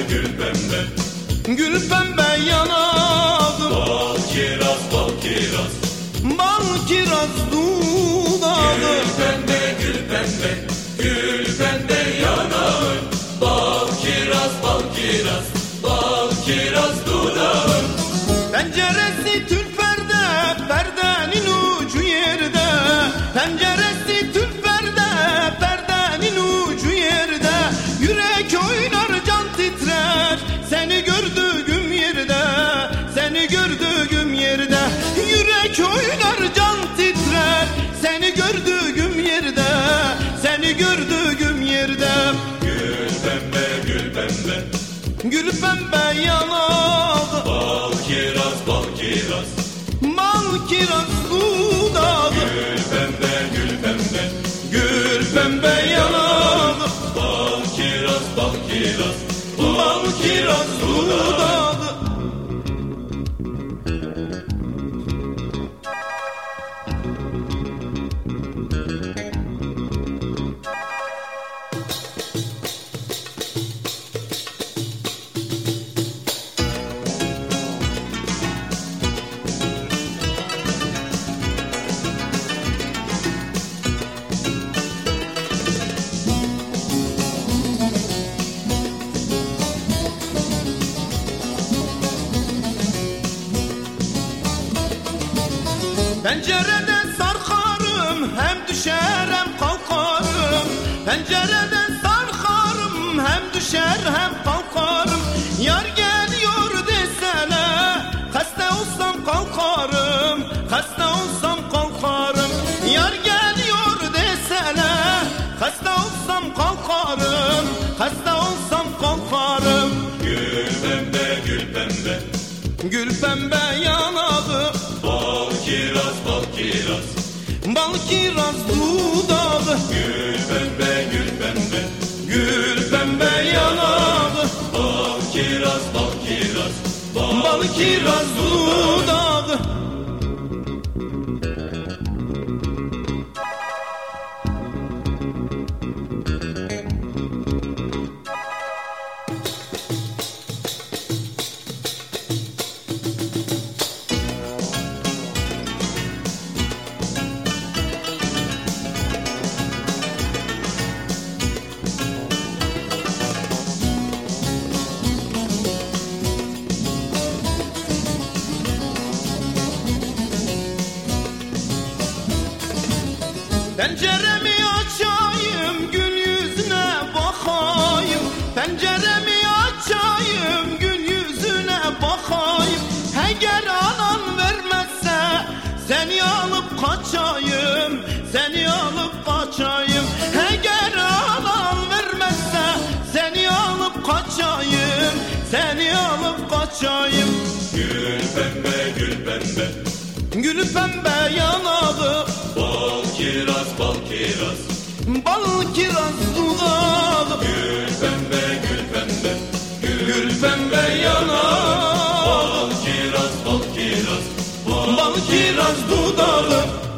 pembe gül pembe. Gül pembe yanağım Bal kiraz bal kiraz. Bal kiraz dudağım Gül pembe gül pembe. Gül pembe yanağın Bal kiraz bal kiraz pembe yanağı Bal kiraz bal kiraz. Mal kiraz dudağı Gül pembe gül pembe. Gül pembe yanağı Bal kiraz bal kiraz. Mal kiraz dudağı Pencereden sarkarım hem düşer hem kalkarım. Pencereden sarkarım hem düşer hem kalkarım. Yar geliyor desene hasta olsam kalkarım Hasta olsam kalkarım. Yar geliyor desene hasta olsam kalkarım Hasta olsam kalkarım. Gül pembe gül pembe. Gül pembe Bal kiraz dudağı Gül pembe gül pembe Gül pembe yanağı Bal kiraz bal kiraz Bal kiraz Penceremi açayım gün yüzüne bakayım. Penceremi açayım gün yüzüne bakayım. Eğer anan vermezse seni alıp kaçayım Seni alıp kaçayım. Eğer anan vermezse seni alıp kaçayım Seni alıp kaçayım. Gül pembe gül pembe Gül pembe yanağı. Bal kiraz bal kiraz Bal kiraz dudağı. Gül pembe gül pembe. Gül pembe yanağı. Bal kiraz bal kiraz Bal kiraz dudağı